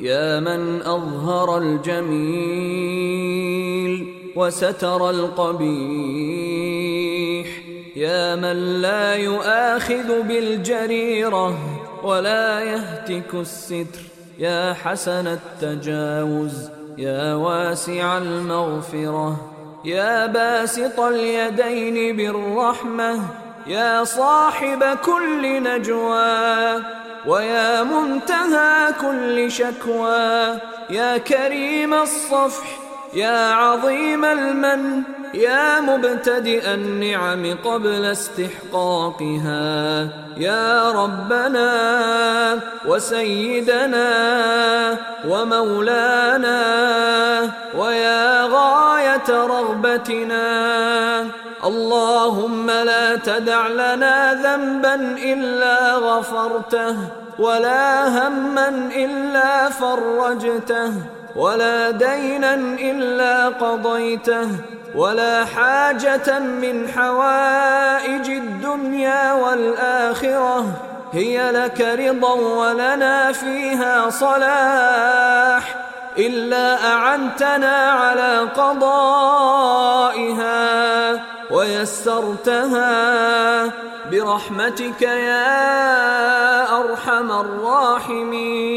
يا من أظهر الجميل وستر القبيح يا من لا يؤاخذ بالجريرة ولا يهتك الستر يا حسن التجاوز يا واسع المغفرة يا باسط اليدين بالرحمة يا صاحب كل نجوى ويا منتهى كل شكوى. يا كريم الصفح يا عظيم المن يا مبتدئ النعم قبل استحقاقها. يا ربنا وسيدنا ومولانا ويا رغبتنا. اللهم لا تدع لنا ذنبا إلا غفرته ولا هما إلا فرجته ولا دينا إلا قضيته ولا حاجة من حوائج الدنيا والآخرة. هي لك رضا ولنا فيها صلاح. إلا أعنتنا على قضائها ويسرتها برحمتك يا أرحم الراحمين.